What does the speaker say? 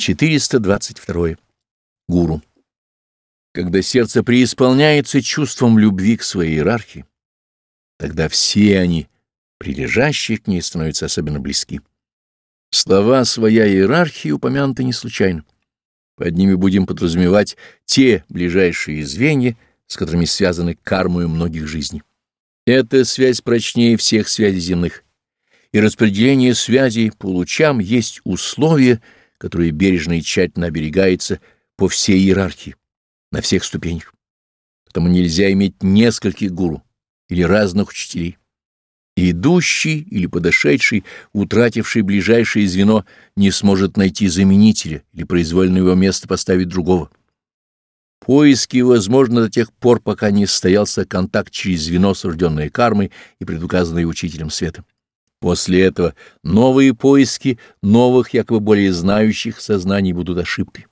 422. Гуру. Когда сердце преисполняется чувством любви к своей иерархии, тогда все они, прилежащие к ней, становятся особенно близки. Слова «своя иерархия» упомянуты не случайно. Под ними будем подразумевать те ближайшие звенья, с которыми связаны кармою многих жизней. Эта связь прочнее всех связей земных, и распределение связей по лучам есть условие, которое бережно и тщательно оберегается по всей иерархии, на всех ступенях. Потому нельзя иметь нескольких гуру или разных учителей. Идущий или подошедший, утративший ближайшее звено, не сможет найти заменителя или произвольно его место поставить другого. Поиски возможны до тех пор, пока не состоялся контакт через звено, сужденное кармой и предуказанное учителем света. После этого новые поиски новых, якобы более знающих сознаний будут ошибкой.